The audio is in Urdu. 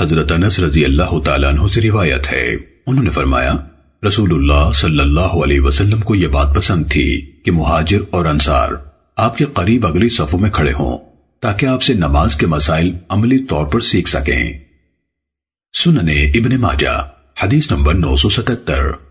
حضرت انس رضی اللہ تعالیٰ عنہ سے روایت ہے۔ انہوں نے فرمایا، رسول اللہ صلی اللہ علیہ وسلم کو یہ بات پسند تھی کہ مہاجر اور انصار آپ کے قریب اگلی صفوں میں کھڑے ہوں تاکہ آپ سے نماز کے مسائل عملی طور پر سیکھ سکیں۔ سننے ابن ماجہ، حدیث نمبر نو سو ستتر۔